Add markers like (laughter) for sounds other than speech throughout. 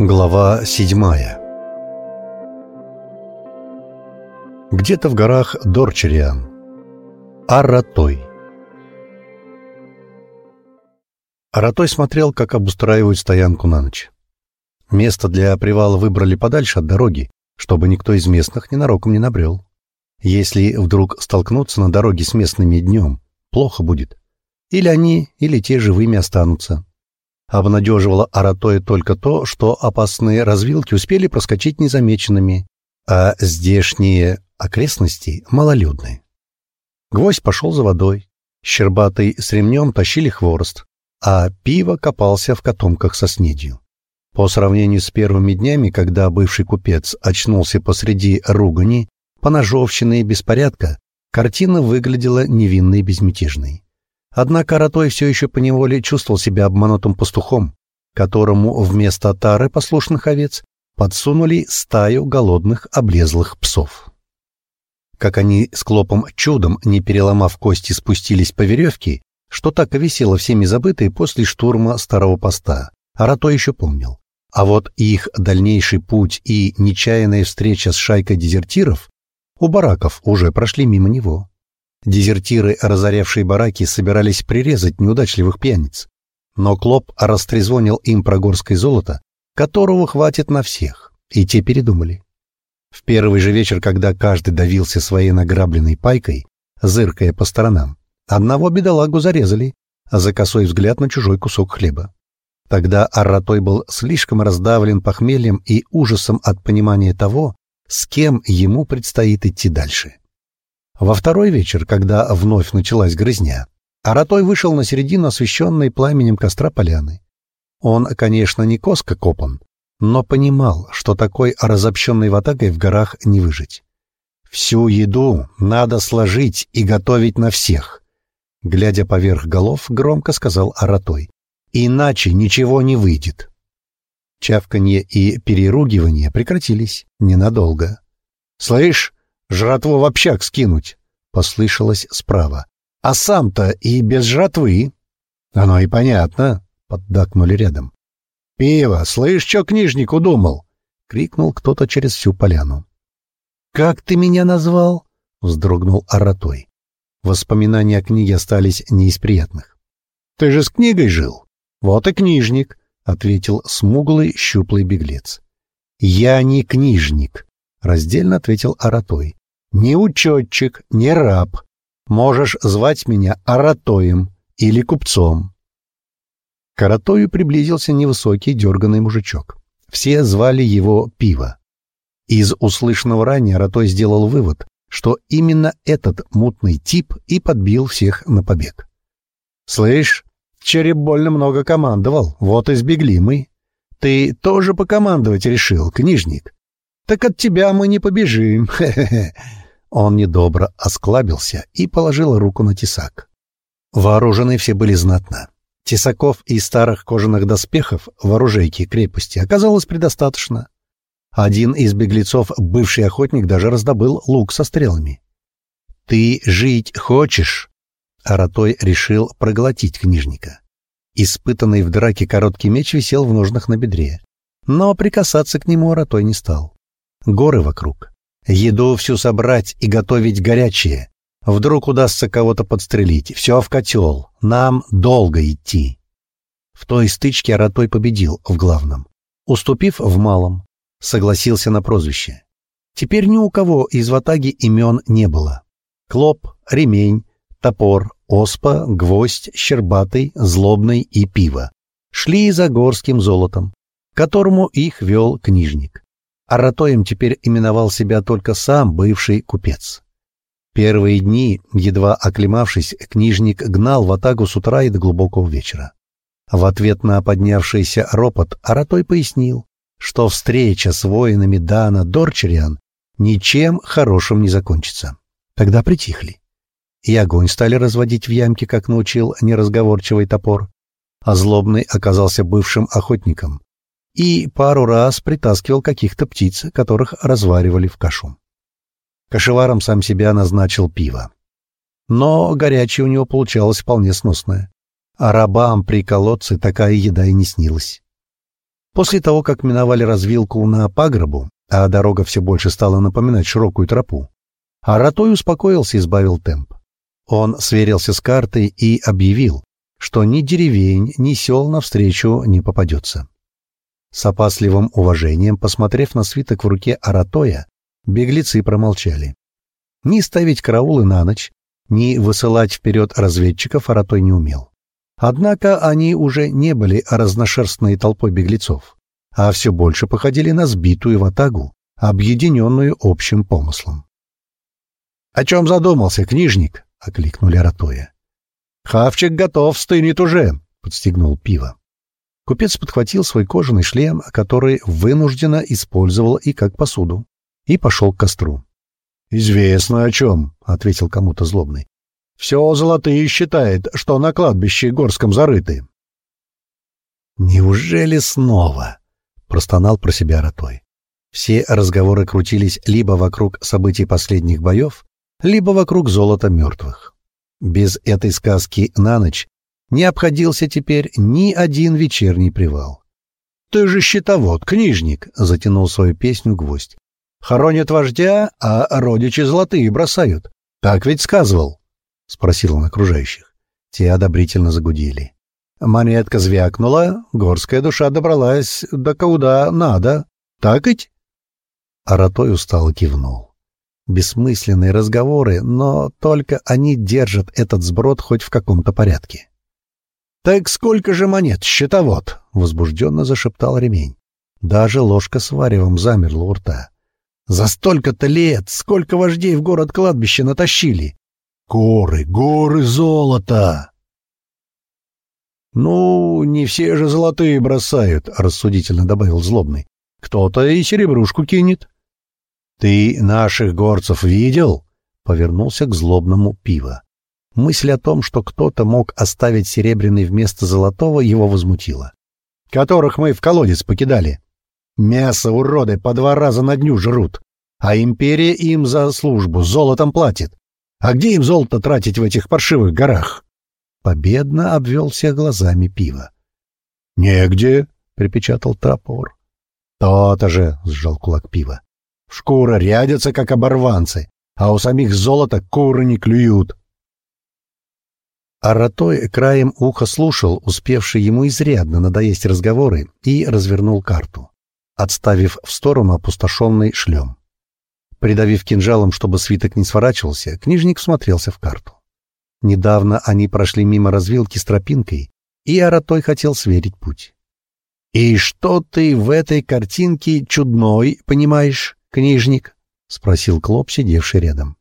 Глава седьмая Где-то в горах Дорчериан. Аратой. Аратой смотрел, как обустраивают стоянку на ночь. Место для привала выбрали подальше от дороги, чтобы никто из местных ненароком не набрел. Если вдруг столкнуться на дороге с местными днем, плохо будет. Или они, или те живыми останутся. Обнадеживало Аратоя только то, что опасные развилки успели проскочить незамеченными, а здешние окрестности малолюдны. Гвоздь пошел за водой, Щербатый с ремнем тащили хворост, а пиво копался в котомках со снедью. По сравнению с первыми днями, когда бывший купец очнулся посреди ругани, поножовщины и беспорядка, картина выглядела невинной и безмятежной. Однако Ротой все еще поневоле чувствовал себя обманутым пастухом, которому вместо тары послушных овец подсунули стаю голодных облезлых псов. Как они с Клопом чудом, не переломав кости, спустились по веревке, что так и висело всеми забытые после штурма старого поста, а Рото еще помнил. А вот их дальнейший путь и нечаянная встреча с шайкой дезертиров у бараков уже прошли мимо него. Дезертиры, разорявшие бараки, собирались прирезать неудачливых пьяниц. Но Клоп растрезвонил им про горское золото, которого хватит на всех, и те передумали. В первый же вечер, когда каждый давился своей награбленной пайкой, зыркая по сторонам, одного бедолагу зарезали, за косой взгляд на чужой кусок хлеба. Тогда Арратой был слишком раздавлен похмельем и ужасом от понимания того, с кем ему предстоит идти дальше. Во второй вечер, когда вновь началась грызня, Аратой вышел на середину освещенной пламенем костра поляны. Он, конечно, не коска копан, но понимал, что такой разобщенной ватагой в горах не выжить. «Всю еду надо сложить и готовить на всех», — глядя поверх голов, громко сказал Аратой. «Иначе ничего не выйдет». Чавканье и переругивание прекратились ненадолго. «Слышь, жратву в общак скинуть!» — послышалось справа. «А сам-то и без жратвы!» «Оно и понятно!» — поддакнули рядом. «Пиво! Слышь, что книжник удумал?» — крикнул кто-то через всю поляну. «Как ты меня назвал?» — вздрогнул Аратой. Воспоминания о книге остались не. «Ты же с книгой жил!» «Вот и книжник!» — ответил смуглый щуплый беглец. «Я не книжник!» — раздельно ответил Аратой. «Не учетчик, не раб. Можешь звать меня Аратоем или купцом». К Аратою приблизился невысокий дерганный мужичок. Все звали его Пиво. Из услышанного ранее Аратой сделал вывод, что именно этот мутный тип и подбил всех на побег. «Слышь, череп больно много командовал, вот и сбегли мы. Ты тоже покомандовать решил, книжник?» Так от тебя мы не побежим. (laughs) Он недобро осклабился и положил руку на тесак. Вооружены все были знатно. Тесаков и старых кожаных доспехов в оружейке крепости оказалось предостаточно. Один из беглецов, бывший охотник, даже раздобыл лук со стрелами. «Ты жить хочешь?» Аратой решил проглотить книжника. Испытанный в драке короткий меч висел в ножнах на бедре. Но прикасаться к нему Аратой не стал горы вокруг. Еду всю собрать и готовить горячее. Вдруг удастся кого-то подстрелить. Все в котел. Нам долго идти. В той стычке Аратой победил в главном, уступив в малом. Согласился на прозвище. Теперь ни у кого из ватаги имен не было. Клоп, ремень, топор, оспа, гвоздь, щербатый, злобный и пиво. Шли за горским золотом, которому их вел книжник. Аратоем теперь именовал себя только сам бывший купец. Первые дни, едва оклемавшись, книжник гнал в атагу с утра и до глубокого вечера. В ответ на поднявшийся ропот Аратой пояснил, что встреча с воинами Дана Дорчериан ничем хорошим не закончится. Тогда притихли. И огонь стали разводить в ямке, как научил неразговорчивый топор. А злобный оказался бывшим охотником, и пару раз притаскивал каких-то птиц, которых разваривали в кашу. Кошеваром сам себя назначил пиво. Но горячее у него получалось вполне сносное. А рабам при колодце такая еда и не снилась. После того, как миновали развилку на пагробу, а дорога все больше стала напоминать широкую тропу, Аратой успокоился и сбавил темп. Он сверился с картой и объявил, что ни деревень, ни сел навстречу не попадется. С опасливым уважением, посмотрев на свиток в руке Аратоя, беглецы промолчали. Ни ставить караулы на ночь, ни высылать вперед разведчиков Аратой не умел. Однако они уже не были разношерстной толпой беглецов, а все больше походили на сбитую ватагу, объединенную общим помыслом. — О чем задумался, книжник? — окликнули Аратоя. — Хавчик готов, стынет уже, — подстегнул пиво. Купец подхватил свой кожаный шлем, который вынужденно использовал и как посуду, и пошел к костру. — Известно о чем, — ответил кому-то злобный. Все золотые считает, что на кладбище горском зарыты. «Неужели снова?» — простонал про себя Ротой. Все разговоры крутились либо вокруг событий последних боев, либо вокруг золота мертвых. Без этой сказки на ночь не обходился теперь ни один вечерний привал. «Ты же щитовод, книжник!» — затянул свою песню гвоздь. «Хоронят вождя, а родичи золотые бросают. Так ведь сказывал». — спросил он окружающих. Те одобрительно загудели. Монетка звякнула, горская душа добралась до куда надо. Так ведь? Аратой устало кивнул. Бессмысленные разговоры, но только они держат этот сброд хоть в каком-то порядке. «Так сколько же монет, счетовод?» — возбужденно зашептал ремень. Даже ложка с варевом замерла у рта. «За столько-то лет! Сколько вождей в город-кладбище натащили! Горы, горы золота! «Ну, не все же золотые бросают», — рассудительно добавил злобный. «Кто-то и серебрушку кинет». «Ты наших горцев видел?» — повернулся к злобному пиво. Мысль о том, что кто-то мог оставить серебряный вместо золотого, его возмутила. «Которых мы в колодец покидали. Мясо уроды по два раза на дню жрут, а империя им за службу золотом платит. А где им золото тратить в этих паршивых горах? Победно обвел всех глазами пиво. Негде, припечатал топор. То-то же, сжал кулак пива. Шкура рядятся, как оборванцы, а у самих золота куры не клюют. Аратой краем уха слушал, успевший ему изрядно надоесть разговоры, и развернул карту, отставив в сторону опустошенный шлем. Придавив кинжалом, чтобы свиток не сворачивался, книжник смотрелся в карту. Недавно они прошли мимо развилки с тропинкой, и Аратой хотел сверить путь. «И что ты в этой картинке чудной, понимаешь, книжник?» — спросил Клоп, сидевший рядом.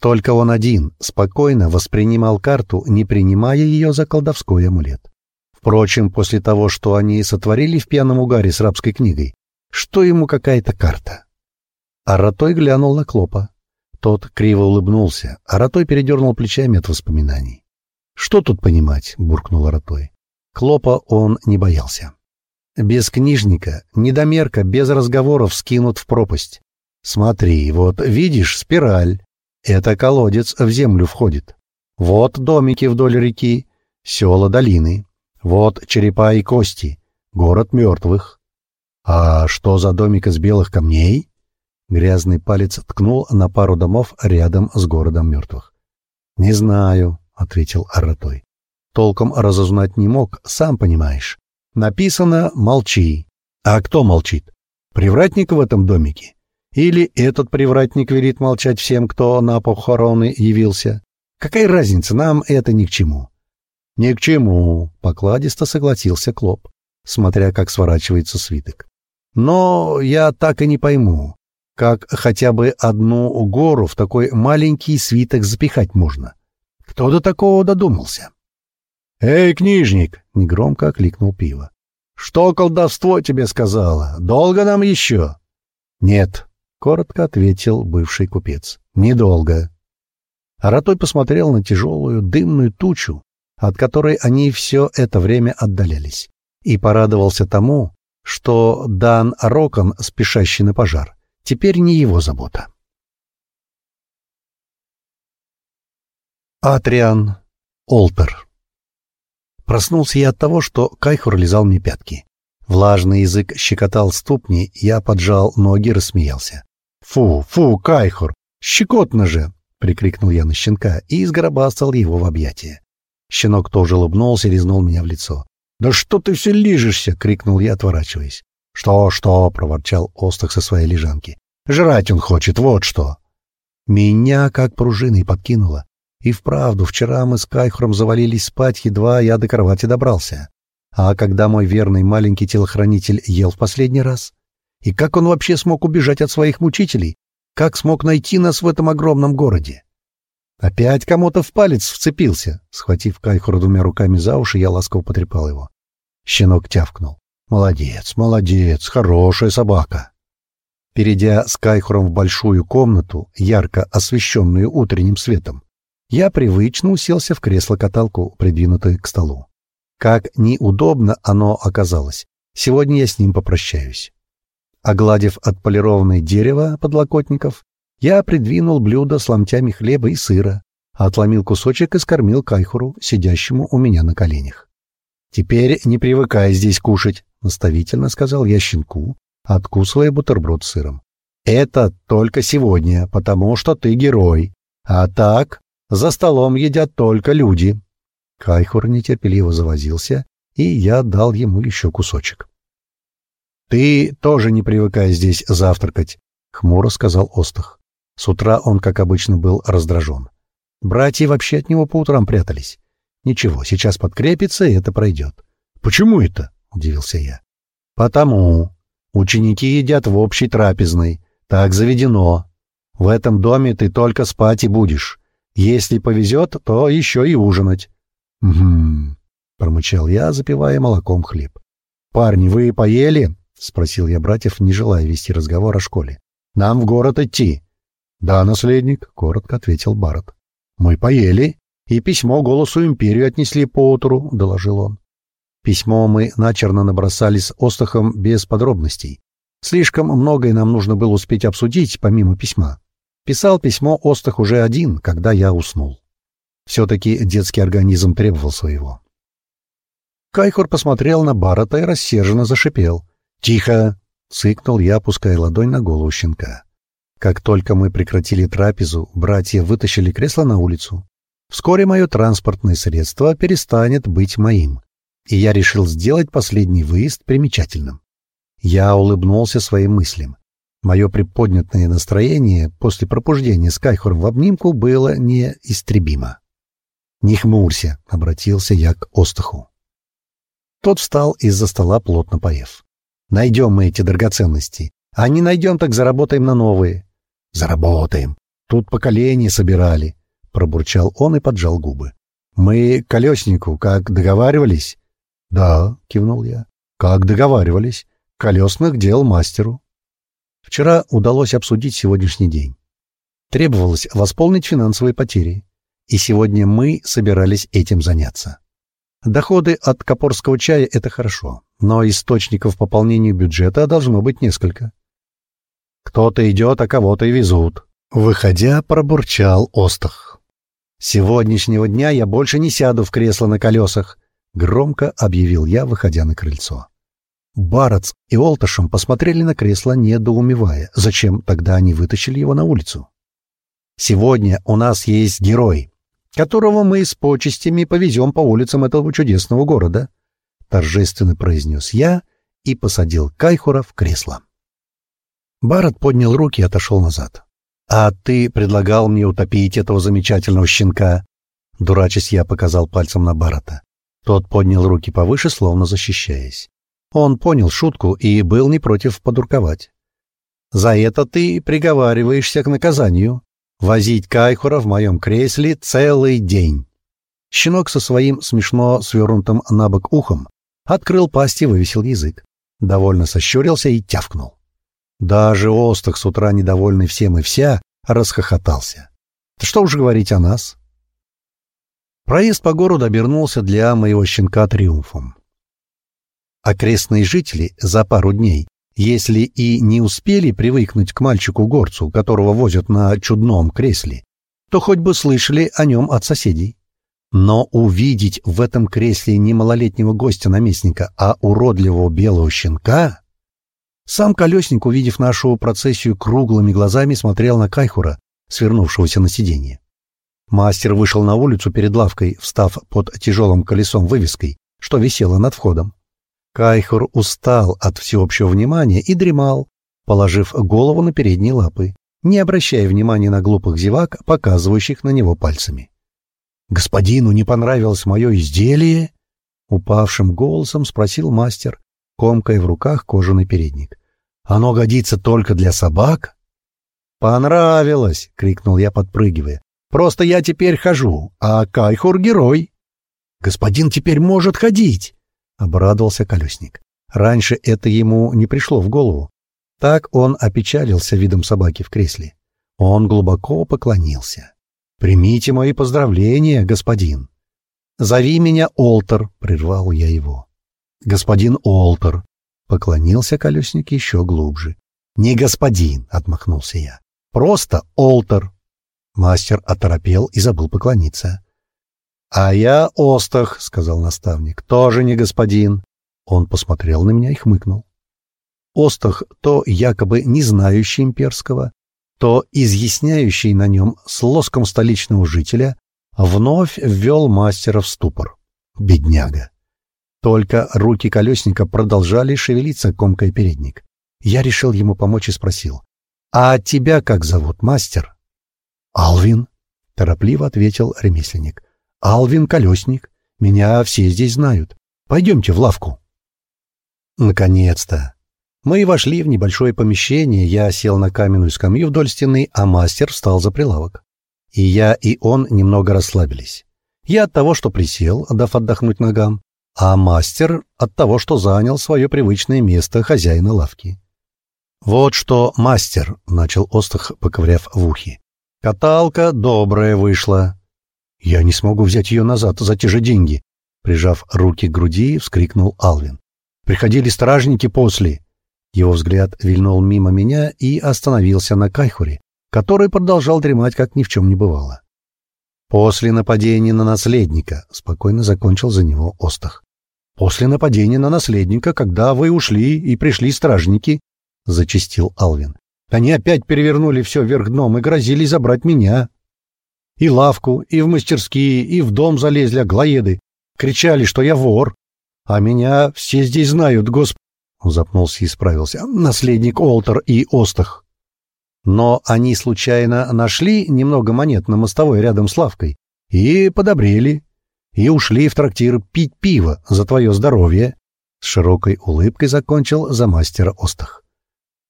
Только он один спокойно воспринимал карту, не принимая ее за колдовской амулет. Впрочем, после того, что они сотворили в пьяном угаре с рабской книгой, что ему какая-то карта? Аратой глянул на Клопа. Тот криво улыбнулся. Аратой передернул плечами от воспоминаний. «Что тут понимать?» — буркнул Аратой. Клопа он не боялся. Без книжника, недомерка, без разговоров скинут в пропасть. Смотри, вот видишь спираль. Это колодец в землю входит. Вот домики вдоль реки, села долины. Вот черепа и кости, город мертвых. А что за домик из белых камней? Грязный палец ткнул на пару домов рядом с городом мертвых. «Не знаю», — ответил Аратой. «Толком разузнать не мог, сам понимаешь. Написано «молчи». А кто молчит? Привратник в этом домике? Или этот привратник велит молчать всем, кто на похороны явился? Какая разница, нам это ни к чему». «Ни к чему», — покладисто согласился Клоп, смотря как сворачивается свиток. «Но я так и не пойму, как хотя бы одну гору в такой маленький свиток запихать можно. Кто до такого додумался? «Эй, книжник!» — негромко окликнул пиво. «Что колдовство тебе сказала? Долго нам еще?» «Нет», — коротко ответил бывший купец. «Недолго». Аратой посмотрел на тяжелую дымную тучу, от которой они все это время отдалялись, и порадовался тому, что Дан Рокон, спешащий на пожар, теперь не его забота. Атриан. Олтер. Проснулся я от того, что Кайхур лизал мне пятки. Влажный язык щекотал ступни, я поджал ноги, рассмеялся. «Фу, фу, Кайхур! Щекотно же!» — прикрикнул я на щенка и изгробастал его в объятия. Щенок тоже улыбнулся и резнул меня в лицо. «Да что ты все лижешься!» — крикнул я, отворачиваясь. «Что, что?» — проворчал Остах со своей лежанки. «Жрать он хочет, вот что!» Меня как пружиной подкинуло. И вправду, вчера мы с Кайхуром завалились спать, едва я до кровати добрался. А когда мой верный маленький телохранитель ел в последний раз? И как он вообще смог убежать от своих мучителей? Как смог найти нас в этом огромном городе? Опять кому-то в палец вцепился. Схватив Кайхура двумя руками за уши, я ласково потрепал его. Щенок тявкнул. «Молодец, молодец, хорошая собака». Перейдя с Кайхуром в большую комнату, ярко освещенную утренним светом, я привычно уселся в кресло-каталку, придвинутое к столу. Как неудобно оно оказалось. Сегодня я с ним попрощаюсь. Огладив отполированное дерево подлокотников, я придвинул блюдо с ломтями хлеба и сыра, отломил кусочек и скормил Кайхуру, сидящему у меня на коленях. «Теперь не привыкай здесь кушать», — наставительно сказал я щенку, откусывая бутерброд с сыром. «Это только сегодня, потому что ты герой. А так, за столом едят только люди». Кайхур нетерпеливо завозился, и я дал ему еще кусочек. «Ты тоже не привыкай здесь завтракать», — хмуро сказал Остах. С утра он, как обычно, был раздражен. Братья вообще от него по утрам прятались. Ничего, сейчас подкрепится, и это пройдет. «Почему это?» — удивился я. «Потому. Ученики едят в общей трапезной. Так заведено. В этом доме ты только спать и будешь. Если повезет, то еще и ужинать. «Угу», — промычал я, запивая молоком хлеб. «Парни, вы поели?» — спросил я братьев, не желая вести разговор о школе. «Нам в город идти». «Да, наследник», — коротко ответил Барретт. «Мы поели, и письмо голосу империю отнесли поутру», — доложил он. Письмо мы начерно набросали с Остахом без подробностей. Слишком многое нам нужно было успеть обсудить, помимо письма. Писал письмо Остах уже один, когда я уснул. Все-таки детский организм требовал своего. Кайхур посмотрел на Барата и рассерженно зашипел. «Тихо!» — цыкнул я, опуская ладонь на голову щенка. Как только мы прекратили трапезу, братья вытащили кресло на улицу. Вскоре мое транспортное средство перестанет быть моим, и я решил сделать последний выезд примечательным. Я улыбнулся своим мыслям. Мое приподнятое настроение после пробуждения с Кайхуром в обнимку было неистребимо. «Не хмурься», — обратился я к Остаху. Тот встал из-за стола, плотно поев. «Найдем мы эти драгоценности. А не найдем, так заработаем на новые». «Заработаем. Тут поколения собирали», — пробурчал он и поджал губы. «Мы колеснику, как договаривались?» «Да», — кивнул я. «Как договаривались. Колесных дел мастеру». Вчера удалось обсудить сегодняшний день. Требовалось восполнить финансовые потери и сегодня мы собирались этим заняться. Доходы от копорского чая — это хорошо, но источников пополнения бюджета должно быть несколько. Кто-то идет, а кого-то и везут. Выходя, пробурчал Остах. «С сегодняшнего дня я больше не сяду в кресло на колесах», — громко объявил я, выходя на крыльцо. Барац и Олташем посмотрели на кресло, недоумевая, зачем тогда они вытащили его на улицу. «Сегодня у нас есть герой», которого мы с почестями повезем по улицам этого чудесного города», — торжественно произнес я и посадил Кайхура в кресло. Барретт поднял руки и отошел назад. «А ты предлагал мне утопить этого замечательного щенка?» Дурачись, я показал пальцем на Баррета. Тот поднял руки повыше, словно защищаясь. Он понял шутку и был не против подурковать. «За это ты приговариваешься к наказанию», возить Кайхура в моем кресле целый день. Щенок со своим смешно свернутым на бок ухом открыл пасть и вывесил язык. Довольно сощурился и тявкнул. Даже Остах, с утра недовольный всем и вся, расхохотался. Что уж говорить о нас. Проезд по городу обернулся для моего щенка триумфом. Окрестные жители за пару дней если и не успели привыкнуть к мальчику-горцу, которого возят на чудном кресле, то хоть бы слышали о нем от соседей. Но увидеть в этом кресле не малолетнего гостя-наместника, а уродливого белого щенка... Сам колесник, увидев нашу процессию круглыми глазами, смотрел на Кайхура, свернувшегося на сиденье. Мастер вышел на улицу перед лавкой, встав под тяжелым колесом вывеской, что висело над входом. Кайхур устал от всеобщего внимания и дремал, положив голову на передние лапы, не обращая внимания на глупых зевак, показывающих на него пальцами. «Господину не понравилось мое изделие?» — упавшим голосом спросил мастер, комкая в руках кожаный передник. «Оно годится только для собак?» «Понравилось!» — крикнул я, подпрыгивая. «Просто я теперь хожу, а Кайхур — герой!» «Господин теперь может ходить!» — обрадовался колесник. Раньше это ему не пришло в голову. Так он опечалился видом собаки в кресле. Он глубоко поклонился. «Примите мои поздравления, господин!» «Зови меня Олтер», — прервал я его. «Господин Олтер», — поклонился колесник еще глубже. «Не господин», — отмахнулся я. «Просто Олтер». Мастер оторопел и забыл поклониться. «А я Остах», — сказал наставник, — «тоже не господин». Он посмотрел на меня и хмыкнул. Остах, то якобы не знающий имперского, то изъясняющий на нем с лоском столичного жителя, вновь ввел мастера в ступор. Бедняга. Только руки колесника продолжали шевелиться, комкой передник. Я решил ему помочь и спросил. «А тебя как зовут, мастер?» «Алвин», — торопливо ответил ремесленник. «Алвин Колесник. Меня все здесь знают. Пойдемте в лавку». Наконец-то. Мы вошли в небольшое помещение, я сел на каменную скамью вдоль стены, а мастер встал за прилавок. И я, и он немного расслабились. Я от того, что присел, дав отдохнуть ногам, а мастер от того, что занял свое привычное место хозяина лавки. «Вот что, мастер», — начал Остах, поковыряв в ухе. «Каталка добрая вышла». «Я не смогу взять ее назад за те же деньги», — прижав руки к груди, вскрикнул Алвин. «Приходили стражники после». Его взгляд вильнул мимо меня и остановился на Кайхуре, который продолжал дремать, как ни в чем не бывало. «После нападения на наследника», — спокойно закончил за него Остах. «После нападения на наследника, когда вы ушли и пришли стражники, — зачистил Алвин. «Они опять перевернули все вверх дном и грозили забрать меня. И лавку, и в мастерские, и в дом залезли аглоеды. Кричали, что я вор. А меня все здесь знают, госп...» Он запнулся и исправился. «Наследник Олтер и Остах». Но они случайно нашли немного монет на мостовой рядом с лавкой и подобрели, и ушли в трактир пить пиво за твое здоровье. С широкой улыбкой закончил за мастера Остах.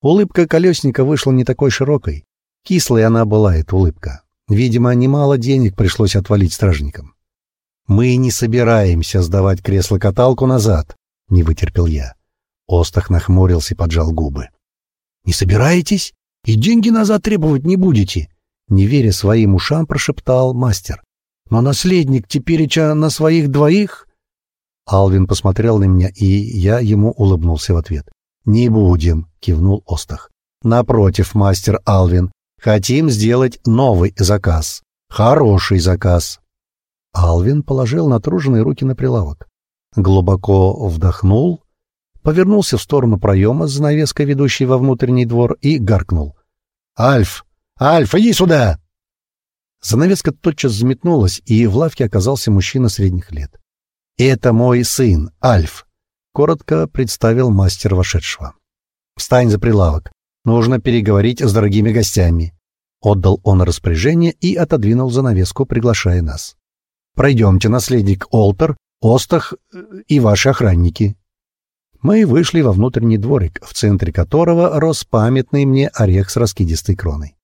Улыбка колесника вышла не такой широкой. Кислой она была, эта улыбка. Видимо, немало денег пришлось отвалить стражникам. «Мы не собираемся сдавать кресло-каталку назад», — не вытерпел я. Остах нахмурился и поджал губы. «Не собираетесь? И деньги назад требовать не будете?» Не веря своим ушам, прошептал мастер. «Но наследник тепереча на своих двоих?» Алвин посмотрел на меня, и я ему улыбнулся в ответ. «Не будем», — кивнул Остах. «Напротив, мастер Алвин, хотим сделать новый заказ. Хороший заказ». Алвин положил натруженные руки на прилавок. Глубоко вдохнул, повернулся в сторону проема с занавеской, ведущей во внутренний двор, и гаркнул. «Альф! Альф, иди сюда!» Занавеска тотчас взметнулась, и в лавке оказался мужчина средних лет. «Это мой сын, Альф», — коротко представил мастер вошедшего. «Встань за прилавок. Нужно переговорить с дорогими гостями». Отдал он распоряжение и отодвинул занавеску, приглашая нас. «Пройдемте, наследник Олтер, Остах э, и ваши охранники». Мы вышли во внутренний дворик, в центре которого рос памятный мне орех с раскидистой кроной.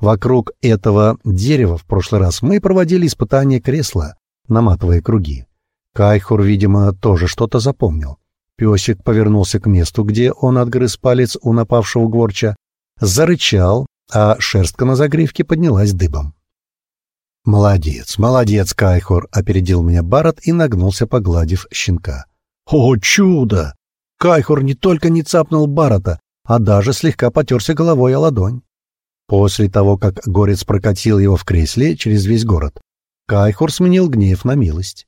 Вокруг этого дерева в прошлый раз мы проводили испытание кресла, наматывая круги. Кайхур, видимо, тоже что-то запомнил. Песик повернулся к месту, где он отгрыз палец у напавшего горча, зарычал, а шерстка на загривке поднялась дыбом. «Молодец, молодец, Кайхор!» — опередил меня Барат и нагнулся, погладив щенка. «О, чудо!» Кайхор не только не цапнул Барата, а даже слегка потерся головой о ладонь. После того, как горец прокатил его в кресле через весь город, Кайхур сменил гнев на милость.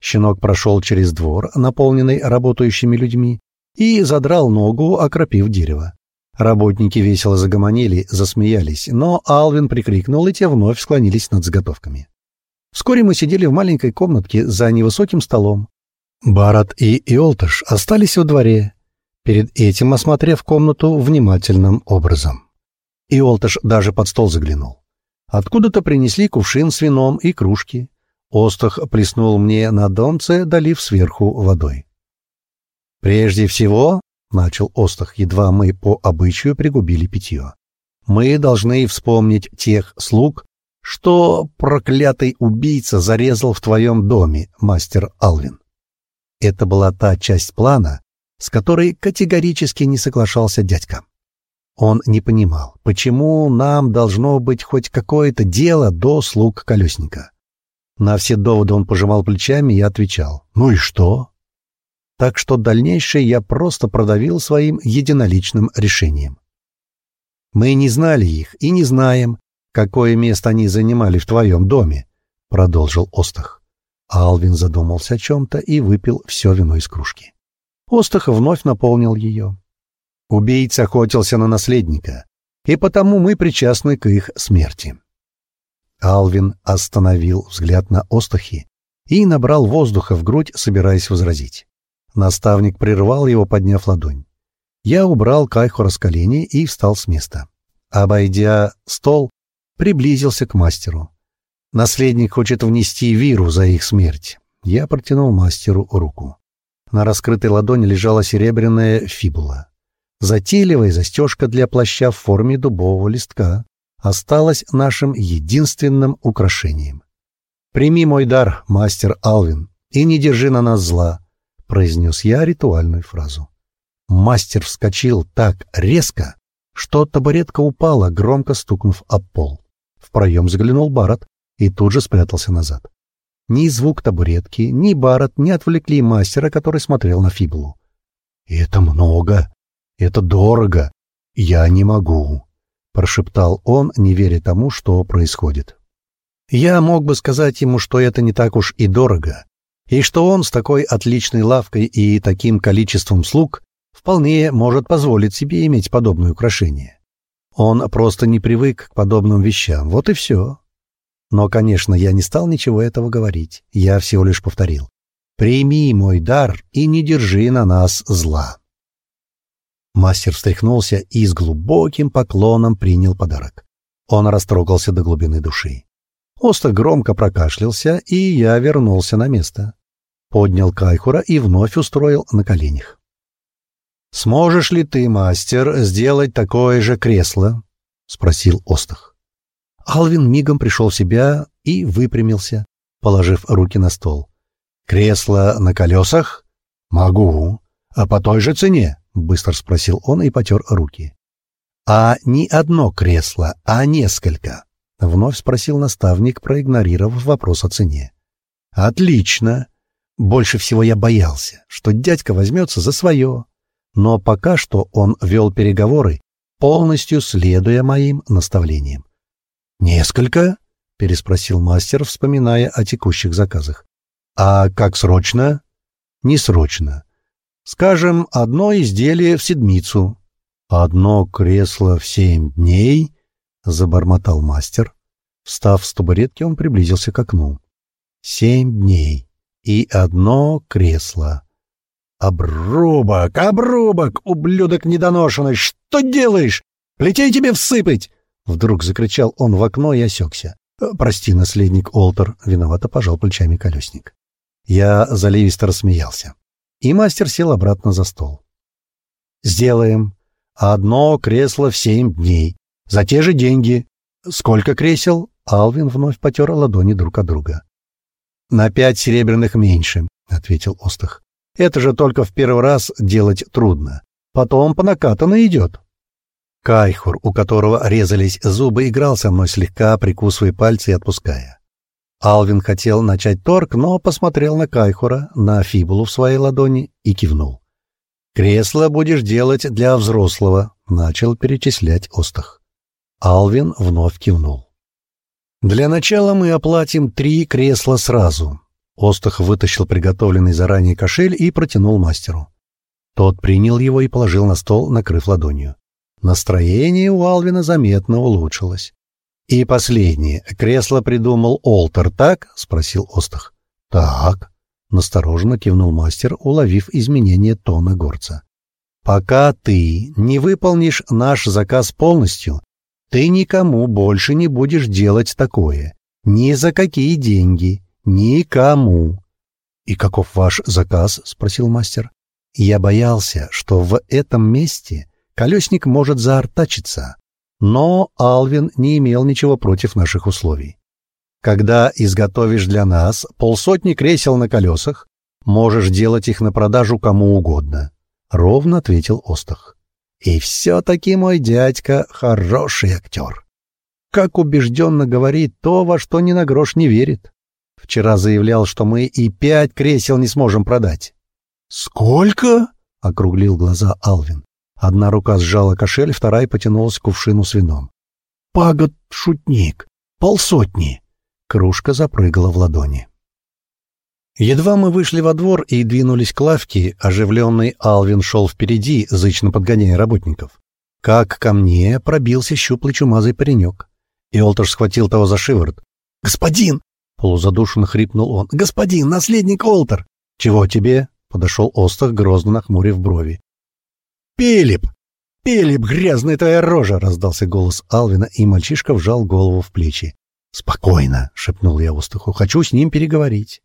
Щенок прошел через двор, наполненный работающими людьми, и задрал ногу, окропив дерево. Работники весело загомонили, засмеялись, но Алвин прикрикнул, и те вновь склонились над заготовками. Вскоре мы сидели в маленькой комнатке за невысоким столом. Барат и Иолтыш остались во дворе, перед этим осмотрев комнату внимательным образом. Иолтыш даже под стол заглянул. Откуда-то принесли кувшин с вином и кружки. Остах плеснул мне на донце, долив сверху водой. «Прежде всего», — начал Остах, едва мы по обычаю пригубили питье, — «мы должны вспомнить тех слуг, что проклятый убийца зарезал в твоем доме, мастер Алвин. Это была та часть плана, с которой категорически не соглашался дядька. Он не понимал, почему нам должно быть хоть какое-то дело до слуг колесника. На все доводы он пожимал плечами и отвечал «Ну и что?». Так что дальнейшее я просто продавил своим единоличным решением. Мы не знали их и не знаем, какое место они занимали в твоем доме, — продолжил Остах. Алвин задумался о чем-то и выпил все вино из кружки. Остах вновь наполнил ее. Убийца охотился на наследника, и потому мы причастны к их смерти. Алвин остановил взгляд на Остахи и набрал воздуха в грудь, собираясь возразить. Наставник прервал его, подняв ладонь. Я убрал Кайхора с и встал с места. Обойдя стол, приблизился к мастеру. Наследник хочет внести виру за их смерть. Я протянул мастеру руку. На раскрытой ладони лежала серебряная фибула. Затейливая застежка для плаща в форме дубового листка осталась нашим единственным украшением. «Прими мой дар, мастер Алвин, и не держи на нас зла», — произнес я ритуальную фразу. Мастер вскочил так резко, что табуретка упала, громко стукнув об пол. В проем заглянул Барат и тут же спрятался назад. Ни звук табуретки, ни Барат не отвлекли мастера, который смотрел на фибулу. «Это много! Это дорого! Я не могу!» — прошептал он, не веря тому, что происходит. Я мог бы сказать ему, что это не так уж и дорого, и что он с такой отличной лавкой и таким количеством слуг вполне может позволить себе иметь подобное украшение. Он просто не привык к подобным вещам, вот и все. Но, конечно, я не стал ничего этого говорить, я всего лишь повторил. «Прими мой дар и не держи на нас зла». Мастер встряхнулся и с глубоким поклоном принял подарок. Он растрогался до глубины души. Оста громко прокашлялся, и я вернулся на место. Поднял Кайхура и вновь устроил на коленях. «Сможешь ли ты, мастер, сделать такое же кресло?» — спросил Остах. Алвин мигом пришел в себя и выпрямился, положив руки на стол. «Кресло на колесах? Могу. А по той же цене?» — быстро спросил он и потер руки. «А не одно кресло, а несколько?» — вновь спросил наставник, проигнорировав вопрос о цене. «Отлично. Больше всего я боялся, что дядька возьмется за свое. Но пока что он вел переговоры, полностью следуя моим наставлениям. «Несколько?» — переспросил мастер, вспоминая о текущих заказах. «А как срочно?» «Не срочно. Скажем, одно изделие в седмицу. Одно кресло в семь дней, — забормотал мастер. Встав с табуретки, он приблизился к окну. Семь дней и одно кресло. «Обрубок! Обрубок! Ублюдок недоношенный! Что делаешь? Плетей тебе всыпать!» Вдруг закричал он в окно и осекся. «Прости, наследник Олтер», — виновато пожал плечами колесник. Я заливисто рассмеялся и мастер сел обратно за стол. «Сделаем. Одно кресло в семь дней. За те же деньги. Сколько кресел?» Алвин вновь потер ладони друг от друга. «На пять серебряных меньше», — ответил Остах. «Это же только в первый раз делать трудно. Потом по накатанной идет». Кайхур, у которого резались зубы, играл со мной слегка, прикусывая пальцы и отпуская. Алвин хотел начать торг, но посмотрел на Кайхура, на фибулу в своей ладони и кивнул. «Кресло будешь делать для взрослого», — начал перечислять Остах. Алвин вновь кивнул. «Для начала мы оплатим три кресла сразу». Остах вытащил приготовленный заранее кошель и протянул мастеру. Тот принял его и положил на стол, накрыв ладонью. Настроение у Алвина заметно улучшилось. «И последнее. Кресло придумал Олтер, так?» — спросил Остах. «Так», — настороженно кивнул мастер, уловив изменение тона горца. «Пока ты не выполнишь наш заказ полностью, ты никому больше не будешь делать такое. Ни за какие деньги. Никому». «И каков ваш заказ?» — спросил мастер. «Я боялся, что в этом месте колесник может заортачиться, но Алвин не имел ничего против наших условий. Когда изготовишь для нас полсотни кресел на колесах, можешь делать их на продажу кому угодно», — ровно ответил Остах. «И все-таки мой дядька хороший актер. Как убежденно говорит то, во что ни на грош не верит. Вчера заявлял, что мы и пять кресел не сможем продать». «Сколько?» — округлил глаза Алвин. Одна рука сжала кошель, вторая потянулась к кувшину с вином. «Пагод, шутник! Полсотни!» Кружка запрыгала в ладони. Едва мы вышли во двор и двинулись к лавке, оживленный Алвин шел впереди, зычно подгоняя работников. Как ко мне пробился щуплый чумазый паренек. Иолтер схватил того за шиворот. «Господин!» — полузадушенно хрипнул он. «Господин, наследник Олтер!» «Чего тебе?» — подошел Остах, грозно нахмурив брови. «Пелеп! Пелеп, грязная твоя рожа!» — раздался голос Алвина, и мальчишка вжал голову в плечи. «Спокойно», — шепнул я Остаху, — «хочу с ним переговорить».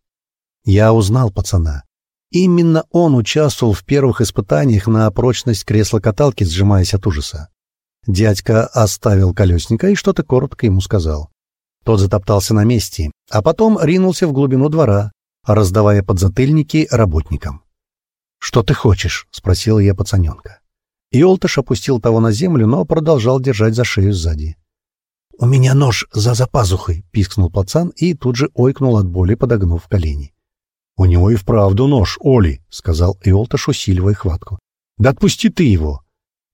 Я узнал пацана. Именно он участвовал в первых испытаниях на прочность кресла-каталки, сжимаясь от ужаса. Дядька оставил колесника и что-то коротко ему сказал. Тот затоптался на месте, а потом ринулся в глубину двора, раздавая подзатыльники работникам. «Что ты хочешь?» — спросил я пацаненка. Иолташ опустил того на землю, но продолжал держать за шею сзади. «У меня нож за запазухой!» — пискнул пацан и тут же ойкнул от боли, подогнув колени. «У него и вправду нож, Оли!» — сказал Иолташ, усиливая хватку. «Да отпусти ты его!»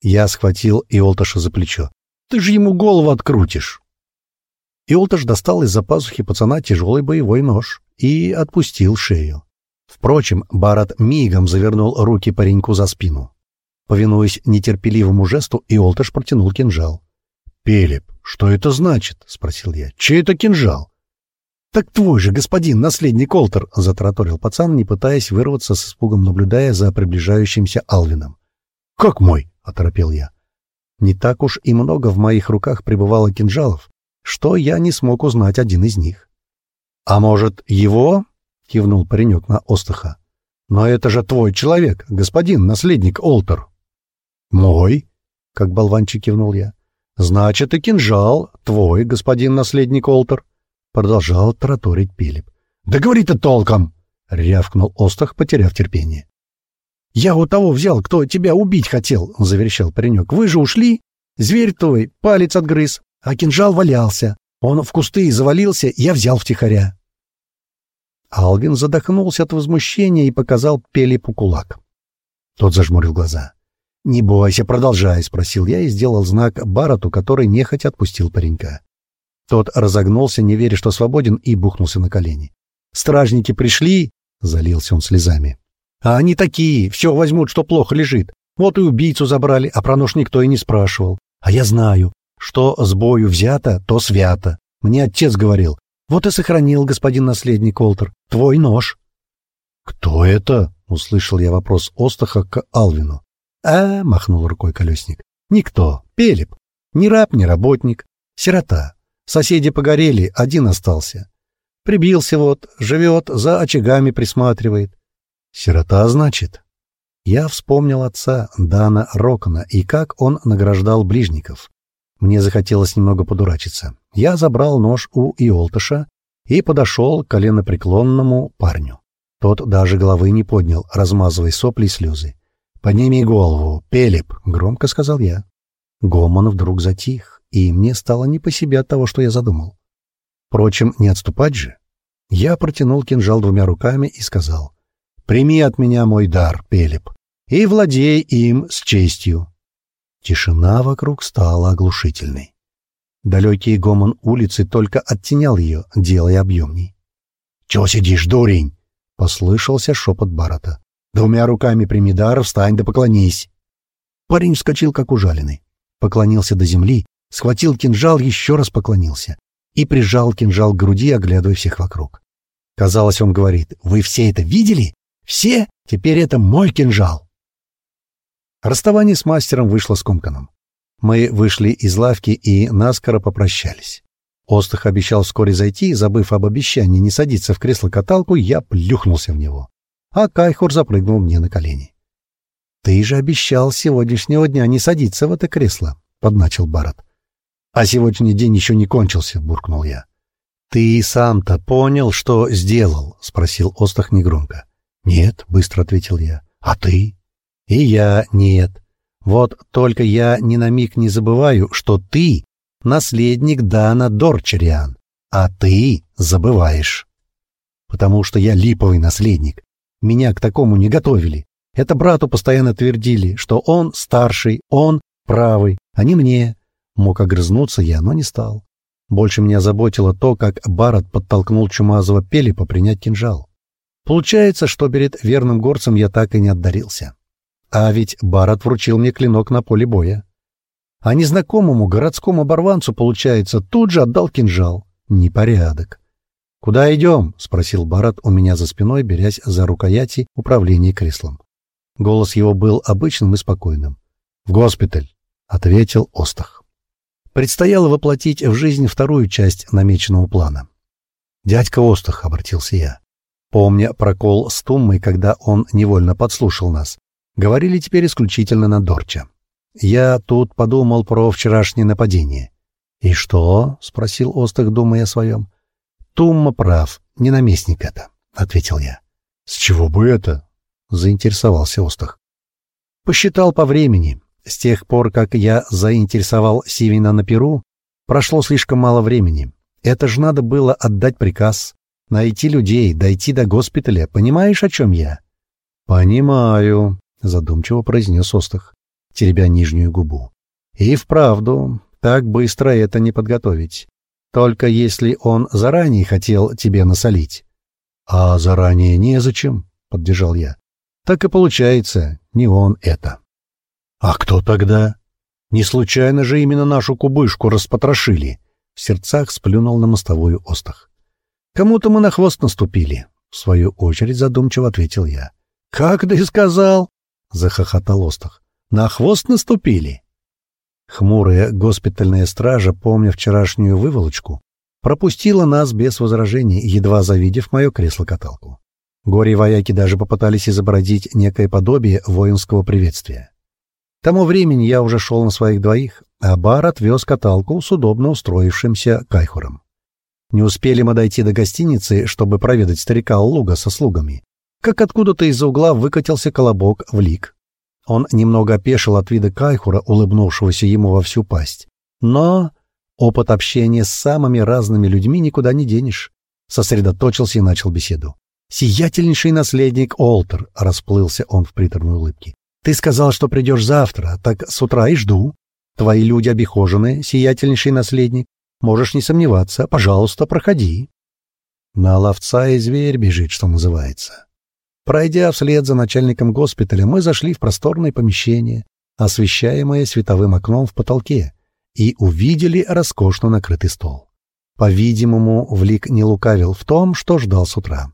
Я схватил Иолташа за плечо. «Ты же ему голову открутишь!» Иолташ достал из-за пазухи пацана тяжелый боевой нож и отпустил шею. Впрочем, Барат мигом завернул руки пареньку за спину. Повинуясь нетерпеливому жесту, Иолташ протянул кинжал. «Пелеп, что это значит?» — спросил я. «Чей это кинжал?» «Так твой же, господин, наследник Олтер!» — затраторил пацан, не пытаясь вырваться с испугом, наблюдая за приближающимся Алвином. «Как мой?» — оторопел я. Не так уж и много в моих руках пребывало кинжалов, что я не смог узнать один из них. «А может, его?» — кивнул паренек на Остаха. «Но это же твой человек, господин, наследник Олтер!» «Мой?» — как болванчик кивнул я. «Значит, и кинжал твой, господин наследник Олтер», — продолжал тараторить Пилип. «Да говори ты толком!» — рявкнул Остах, потеряв терпение. «Я у того взял, кто тебя убить хотел», — заверещал паренек. «Вы же ушли? Зверь твой палец отгрыз, а кинжал валялся. Он в кусты завалился, я взял втихаря». Алвин задохнулся от возмущения и показал Пелипу кулак. Тот зажмурил глаза. «Не бойся, продолжай», — спросил я и сделал знак Барату, который нехотя отпустил паренька. Тот разогнулся, не веря, что свободен, и бухнулся на колени. «Стражники пришли?» — залился он слезами. «А они такие, все возьмут, что плохо лежит. Вот и убийцу забрали, а про нож никто и не спрашивал. А я знаю, что с бою взято, то свято. Мне отец говорил. Вот и сохранил господин наследник Олтер. Твой нож». «Кто это?» — услышал я вопрос Остаха к Алвину. «А, — махнул рукой колесник, — никто, Пелеп. Ни раб, ни работник. Сирота. Соседи погорели, один остался. Прибился вот, живет, за очагами присматривает. Сирота, значит? Я вспомнил отца, Дана Рокона, и как он награждал ближников. Мне захотелось немного подурачиться. Я забрал нож у Иолтыша и подошел к коленопреклонному парню. Тот даже головы не поднял, размазывая сопли и слезы. «Подними голову, Пелеп!» — громко сказал я. Гомон вдруг затих, и мне стало не по себе от того, что я задумал. Впрочем, не отступать же. Я протянул кинжал двумя руками и сказал, «Прими от меня мой дар, Пелеп, и владей им с честью». Тишина вокруг стала оглушительной. Далекий гомон улицы только оттенял ее, делая объемней. «Чего сидишь, дурень?» — послышался шепот Барата. «Двумя руками прими дар, встань да поклонись!» Парень вскочил, как ужаленный. Поклонился до земли, схватил кинжал, еще раз поклонился и прижал кинжал к груди, оглядывая всех вокруг. Казалось, он говорит, «Вы все это видели? Все? Теперь это мой кинжал!» Расставание с мастером вышло скомканным. Мы вышли из лавки и наскоро попрощались. Остах обещал вскоре зайти, забыв об обещании не садиться в кресло-каталку, я плюхнулся в него. А Кайхур запрыгнул мне на колени. «Ты же обещал с сегодняшнего дня не садиться в это кресло», — подначил Барат. «А сегодняшний день еще не кончился», — буркнул я. «Ты сам-то понял, что сделал?» — спросил Остах негромко. «Нет», — быстро ответил я. «А ты?» «И я нет. Вот только я ни на миг не забываю, что ты — наследник Дана Дорчериан, а ты забываешь. Потому что я липовый наследник. Меня к такому не готовили. Это брату постоянно твердили, что он старший, он правый, а не мне. Мог огрызнуться я, но не стал. Больше меня заботило то, как Барат подтолкнул Чумазова Пелепа принять кинжал. Получается, что перед верным горцем я так и не отдарился. А ведь Барат вручил мне клинок на поле боя. А незнакомому городскому оборванцу, получается, тут же отдал кинжал. Непорядок. «Куда идем?» — спросил Барат у меня за спиной, берясь за рукояти управления креслом. Голос его был обычным и спокойным. «В госпиталь», — ответил Остах. Предстояло воплотить в жизнь вторую часть намеченного плана. «Дядька Остах», — обратился я, помня прокол с Туммой, когда он невольно подслушал нас, Говорили теперь исключительно на Дорча. Я тут подумал про вчерашнее нападение. «И что?» — спросил Остах, думая о своем. «Тумма прав, не наместник это», — ответил я. «С чего бы это?» — заинтересовался Остах. Посчитал по времени. С тех пор, как я заинтересовал Сивина на Перу, прошло слишком мало времени. Это ж надо было отдать приказ, найти людей, дойти до госпиталя. Понимаешь, о чем я? «Понимаю», — задумчиво произнес Остах, теребя нижнюю губу. «И вправду, так быстро это не подготовить. Только если он заранее хотел тебе насолить». «А заранее незачем», — поддержал я. «Так и получается, не он это». «А кто тогда?» «Не случайно же именно нашу кубышку распотрошили», — в сердцах сплюнул на мостовую Остах. «Кому-то мы на хвост наступили», — в свою очередь задумчиво ответил я. «Как ты сказал?» — захохотал Остах. «На хвост наступили!» Хмурая госпитальная стража, помня вчерашнюю выволочку, пропустила нас без возражений, едва завидев мое кресло-каталку. Горе-вояки даже попытались изобразить некое подобие воинского приветствия. К тому времени я уже шел на своих двоих, а бар отвез каталку с удобно устроившимся кайхуром. Не успели мы дойти до гостиницы, чтобы проведать старика Луга со слугами, как откуда-то из-за угла выкатился колобок в лик. Он немного опешил от вида Кайхура, улыбнувшегося ему во всю пасть. Но опыт общения с самыми разными людьми никуда не денешь. Сосредоточился и начал беседу. «Сиятельнейший наследник Олтер», — расплылся он в приторной улыбке. «Ты сказал, что придешь завтра, так с утра и жду. Твои люди обихожены, сиятельнейший наследник. Можешь не сомневаться. Пожалуйста, проходи». На ловца и зверь бежит, что называется. Пройдя вслед за начальником госпиталя, мы зашли в просторное помещение, освещаемое световым окном в потолке, и увидели роскошно накрытый стол. По-видимому, Влик не лукавил в том, что ждал с утра.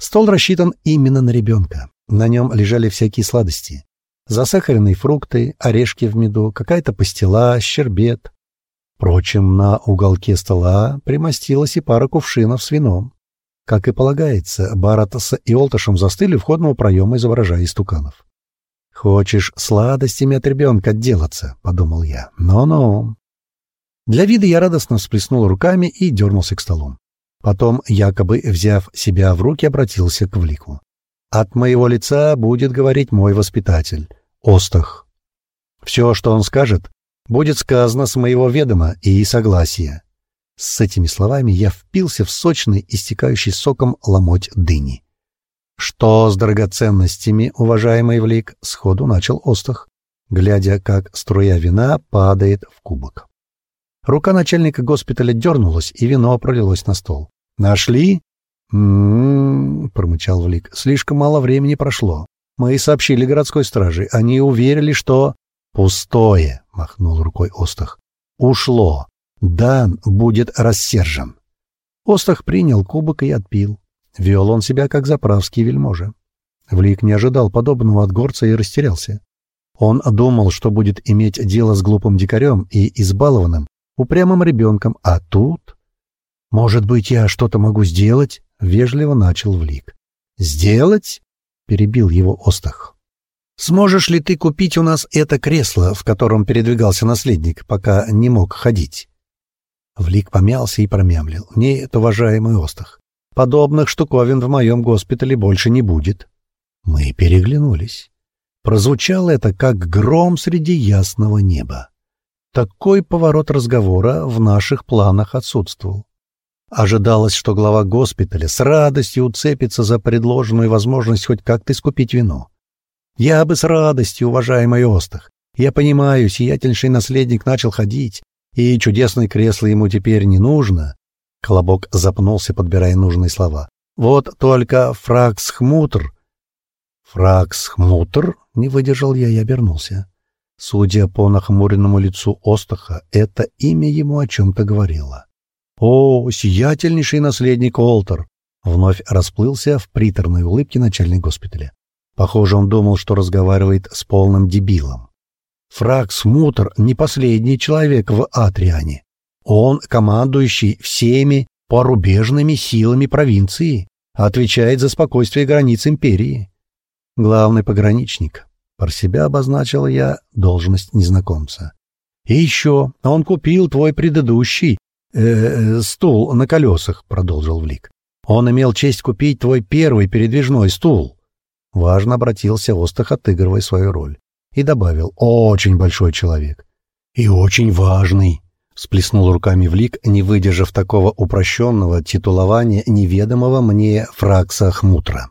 Стол рассчитан именно на ребенка. На нем лежали всякие сладости. Засахаренные фрукты, орешки в меду, какая-то пастила, щербет. Впрочем, на уголке стола примостилась и пара кувшинов с вином. Как и полагается, Барат с Иолташем застыли у входного проема, изображая истуканов. «Хочешь сладостями от ребенка отделаться?» — подумал я. «Ну-ну». Для вида я радостно всплеснул руками и дернулся к столу. Потом, якобы взяв себя в руки, обратился к Влику. «От моего лица будет говорить мой воспитатель, Остах. Все, что он скажет, будет сказано с моего ведома и согласия. С этими словами я впился в сочный, истекающий соком ломоть дыни. «Что с драгоценностями, уважаемый Влик?» — сходу начал Остах, глядя, как струя вина падает в кубок. Рука начальника госпиталя дернулась, и вино пролилось на стол. «Нашли?» «М-м-м», промычал Влик. «Слишком мало времени прошло. Мы сообщили городской страже. Они уверили, что...» «Пустое», — махнул рукой Остах. «Ушло. Дан будет рассержен». Остах принял кубок и отпил. Вел он себя, как заправский вельможа. Влик не ожидал подобного от горца и растерялся. Он думал, что будет иметь дело с глупым дикарем и избалованным, упрямым ребенком, а тут... «Может быть, я что-то могу сделать?» — вежливо начал Влик. «Сделать?» — перебил его Остах. «Сможешь ли ты купить у нас это кресло, в котором передвигался наследник, пока не мог ходить?» Влик помялся и промямлил. «Нет, уважаемый Остах, подобных штуковин в моем госпитале больше не будет». Мы переглянулись. Прозвучало это, как гром среди ясного неба. Такой поворот разговора в наших планах отсутствовал. Ожидалось, что глава госпиталя с радостью уцепится за предложенную возможность хоть как-то искупить вину. Я бы с радостью, уважаемый Остах. Я понимаю, сиятельнейший наследник начал ходить, и чудесное кресло ему теперь не нужно. Колобок запнулся, подбирая нужные слова. Вот только фракс-хмутр... Фракс-хмутр? Не выдержал я и обернулся. Судя по нахмуренному лицу Остаха, это имя ему о чем-то говорило. «О, сиятельнейший наследник Олтер!» Вновь расплылся в приторной улыбке начальник госпиталя. Похоже, он думал, что разговаривает с полным дебилом. Фракс Мутер не последний человек в Атриане. Он командующий всеми порубежными силами провинции, отвечает за спокойствие границ империи. Главный пограничник. Про себя обозначил я должность незнакомца. И еще он купил твой предыдущий э, -э стул на колесах, продолжил Влик. Он имел честь купить твой первый передвижной стул. Важно обратился Остах, отыгрывая свою роль и добавил «очень большой человек». «И очень важный», — всплеснул руками Влик, не выдержав такого упрощенного титулования неведомого мне Фракса Хмутра.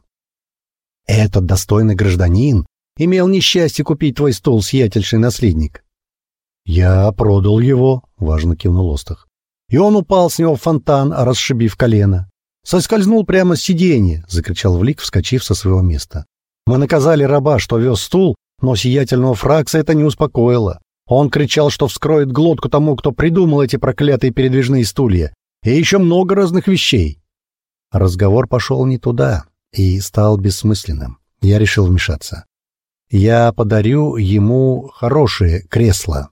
«Этот достойный гражданин имел несчастье купить твой стол, сиятельший наследник». «Я продал его», — важно кивнул Остах. «И он упал с него в фонтан, расшибив колено. Соскользнул прямо с сиденья», — закричал Влик, вскочив со своего места. «Мы наказали раба, что вез стул, но сиятельного Фракса это не успокоило. Он кричал, что вскроет глотку тому, кто придумал эти проклятые передвижные стулья, и еще много разных вещей. Разговор пошел не туда и стал бессмысленным. Я решил вмешаться. Я подарю ему хорошее кресло.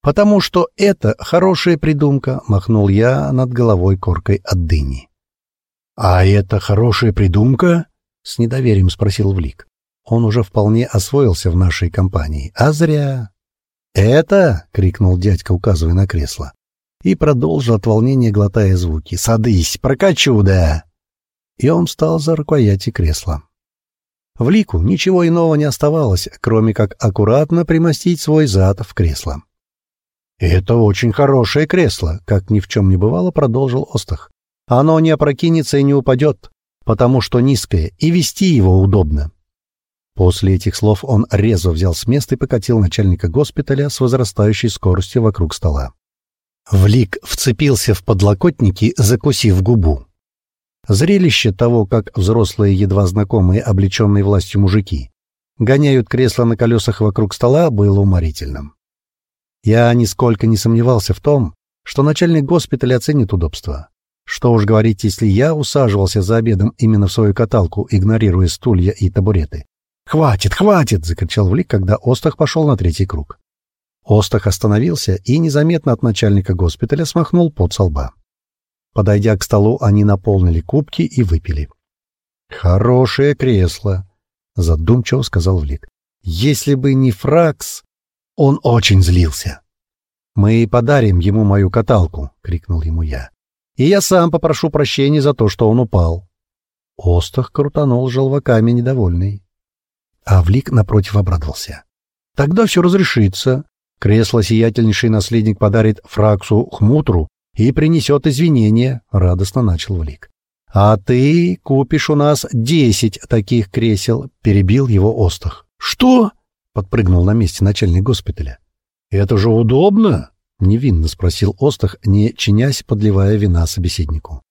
Потому что это хорошая придумка, махнул я над головой коркой от дыни. А это хорошая придумка? С недоверием спросил Влик. Он уже вполне освоился в нашей компании. А зря. «Это!» — крикнул дядька, указывая на кресло. И продолжил от волнения, глотая звуки. «Садись, прокачу, да!» И он встал за рукояти кресла. В лику ничего иного не оставалось, кроме как аккуратно примостить свой зад в кресло. «Это очень хорошее кресло», — как ни в чем не бывало, продолжил Остах. «Оно не опрокинется и не упадет, потому что низкое, и вести его удобно. После этих слов он резво взял с места и покатил начальника госпиталя с возрастающей скоростью вокруг стола. Влик вцепился в подлокотники, закусив губу. Зрелище того, как взрослые, едва знакомые, облеченные властью мужики, гоняют кресло на колесах вокруг стола, было уморительным. Я нисколько не сомневался в том, что начальник госпиталя оценит удобство. Что уж говорить, если я усаживался за обедом именно в свою каталку, игнорируя стулья и табуреты, «Хватит, хватит!» — закричал Влик, когда Остах пошел на третий круг. Остах остановился и незаметно от начальника госпиталя смахнул пот со лба. Подойдя к столу, они наполнили кубки и выпили. «Хорошее кресло», — задумчиво сказал Влик. «Если бы не Фракс...» Он очень злился. «Мы подарим ему мою каталку», — крикнул ему я. «И я сам попрошу прощения за то, что он упал». Остах крутанул желваками недовольный. А Влик, напротив, обрадовался. «Тогда все разрешится. Кресло сиятельнейший наследник подарит Фраксу Хмутру и принесет извинения», — радостно начал Влик. «А ты купишь у нас десять таких кресел», — перебил его Остах. «Что?» — подпрыгнул на месте начальник госпиталя. «Это же удобно!» Невинно спросил Остах, не чинясь, подливая вина собеседнику.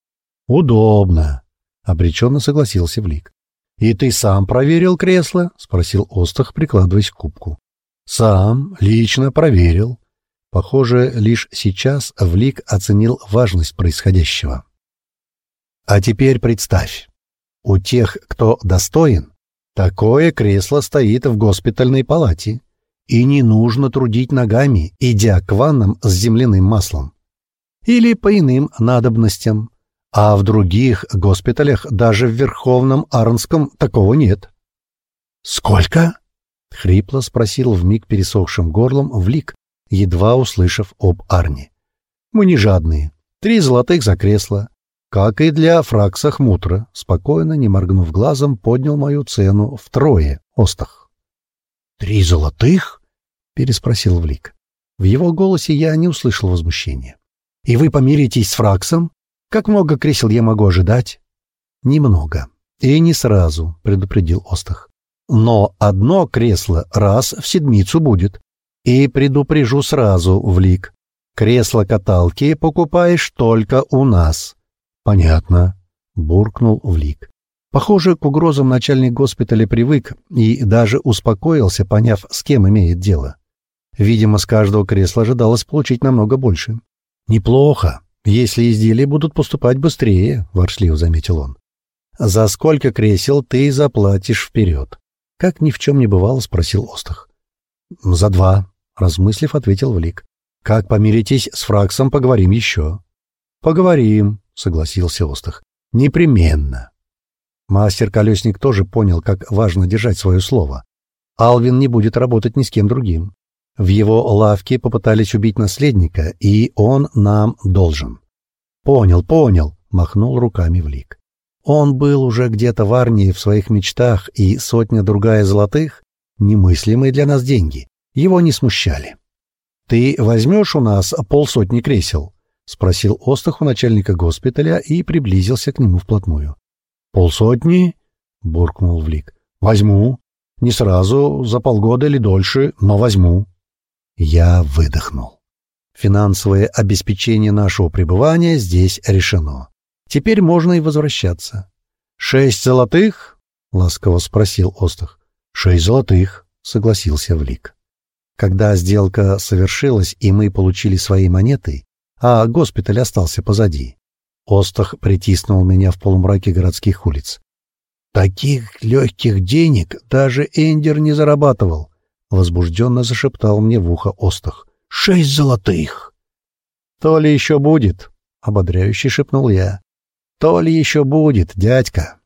Удобно, обреченно согласился Влик. И ты сам проверил кресло? спросил Остах, прикладываясь к кубку. Сам лично проверил. Похоже, лишь сейчас Влик оценил важность происходящего. А теперь представь, у тех, кто достоин, такое кресло стоит в госпитальной палате и не нужно трудить ногами, идя к ваннам с земляным маслом. Или по иным надобностям. А в других госпиталях, даже в Верховном Арнском, такого нет. «Сколько?» — хрипло спросил вмиг пересохшим горлом Влик, едва услышав об Арне. «Мы не жадные. Три золотых за кресло. Как и для фракса Хмутра, спокойно, не моргнув глазом, поднял мою цену втрое, остах. «Три золотых?» переспросил Влик. В его голосе я не услышал возмущения. «И вы помиритесь с Фраксом? Как много кресел я могу ожидать?» «Немного. И не сразу», — предупредил Остах. «Но одно кресло раз в седмицу будет. И предупрежу сразу, Влик. Кресло-каталки покупаешь только у нас». «Понятно», — буркнул Влик. Похоже, к угрозам начальник госпиталя привык и даже успокоился, поняв, с кем имеет дело. Видимо, с каждого кресла ожидалось получить намного больше. «Неплохо, если изделия будут поступать быстрее», — воршливо заметил он. «За сколько кресел ты заплатишь вперед?» Как ни в чем не бывало, спросил Остах. «За два», — размыслив, ответил Влик. «Как помиритесь с Фраксом, поговорим еще». «Поговорим», — согласился Остах. «Непременно». Мастер-колесник тоже понял, как важно держать свое слово. Алвин не будет работать ни с кем другим. В его лавке попытались убить наследника, и он нам должен. Понял, понял, махнул руками Влик. Он был уже где-то в Арнии в своих мечтах, и сотня другая золотых, немыслимые для нас деньги, его не смущали. Ты возьмешь у нас полсотни кресел? спросил Остах у начальника госпиталя и приблизился к нему вплотную. Полсотни? буркнул Влик. Возьму. Не сразу, за полгода или дольше, но возьму. Я выдохнул. Финансовое обеспечение нашего пребывания здесь решено. Теперь можно и возвращаться. «Шесть золотых?» — ласково спросил Остах. «Шесть золотых», — согласился Влик. Когда сделка совершилась, и мы получили свои монеты, а госпиталь остался позади, Остах притиснул меня в полумраке городских улиц. «Таких легких денег даже Эндер не зарабатывал. — возбужденно зашептал мне в ухо Остах. «Шесть золотых!» «То ли еще будет?» — ободряюще шепнул я. «То ли еще будет, дядька!»